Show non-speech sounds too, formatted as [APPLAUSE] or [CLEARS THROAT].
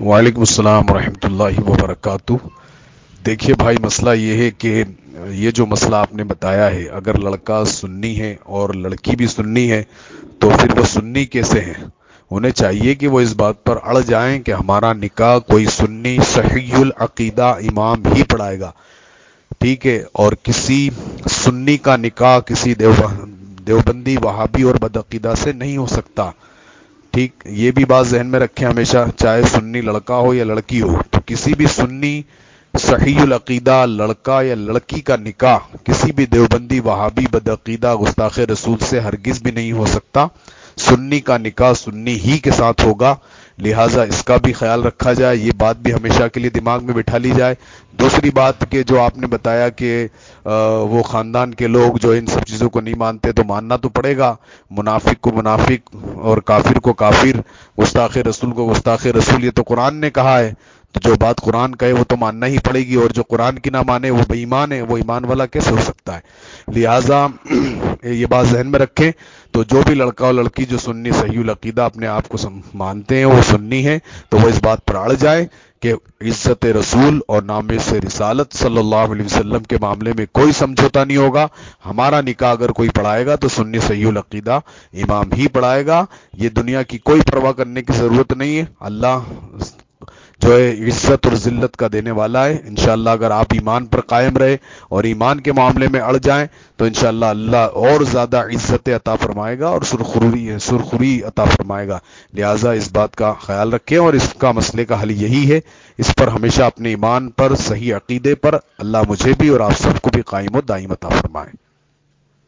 وعلیکم السلام ورحمۃ اللہ وبرکاتہ۔ دیکھیے بھائی، مسئلہ یہ ہے کہ یہ جو مسئلہ آپ نے بتایا ہے، اگر لڑکا سنی ہے اور لڑکی بھی سنی ہے، تو پھر وہ سنی کیسے ہیں؟ انہیں چاہیے کہ وہ اس بات پر اڑ جائیں کہ ہمارا نکاح کوئی سنی صحیح العقیدہ امام ہی پڑھائے گا۔ ٹھیک ہے، اور کسی سنی کا نکاح کسی دیوبندی وہابی اور بدعقیدہ سے نہیں ہو سکتا۔ ٹھیک، یہ بھی بات ذہن میں رکھیں، ہمیشہ چاہے سنی لڑکا ہو یا لڑکی ہو، تو کسی بھی سنی صحیح العقیدہ لڑکا یا لڑکی کا نکاح، کسی بھی دیوبندی وہابی بدعقیدہ گستاخ رسول سے ہرگز بھی نہیں ہو سکتا۔ سنی کا نکاح سنی ہی کے ساتھ ہوگا، لہٰذا اس کا بھی خیال رکھا جائے، یہ بات بھی ہمیشہ کے لیے دماغ میں بٹھا لی جائے۔ دوسری بات کہ جو آپ نے بتایا کہ وہ خاندان کے لوگ جو ان سب چیزوں کو نہیں مانتے، تو ماننا تو پڑے گا۔ منافق کو منافق اور کافر کو کافر گستاخ رسول کو گستاخ رسول، یہ تو قرآن نے کہا ہے۔ تو جو بات قرآن کہے وہ تو ماننا ہی پڑے گی اور جو قرآن کی نہ مانے وہ بے ایمان ہے، وہ ایمان والا کیسے ہو سکتا ہے؟ لہٰذا [CLEARS THROAT] یہ بات ذہن میں رکھیں تو جو بھی لڑکا اور لڑکی جو سنی صحیح العقیدہ اپنے آپ کو مانتے ہیں، وہ سنی ہے تو وہ اس بات پر اڑ جائے کہ عزت رسول اور نام سے رسالت صلی اللہ علیہ وسلم کے معاملے میں کوئی سمجھوتا نہیں ہوگا۔ ہمارا نکاح اگر کوئی پڑھائے گا تو سنی صحیح العقیدہ امام ہی پڑھائے گا۔ یہ دنیا کی کوئی پرواہ کرنے کی ضرورت نہیں ہے۔ اللہ جو ہے عزت اور ذلت کا دینے والا ہے۔ انشاءاللہ اگر آپ ایمان پر قائم رہے اور ایمان کے معاملے میں اڑ جائیں تو انشاءاللہ اللہ اور زیادہ عزت عطا فرمائے گا اور سرخری سرخری عطا فرمائے گا۔ لہٰذا اس بات کا خیال رکھیں اور اس کا مسئلے کا حل یہی ہے۔ اس پر ہمیشہ اپنے ایمان پر، صحیح عقیدے پر اللہ مجھے بھی اور آپ سب کو بھی قائم و دائم عطا فرمائے۔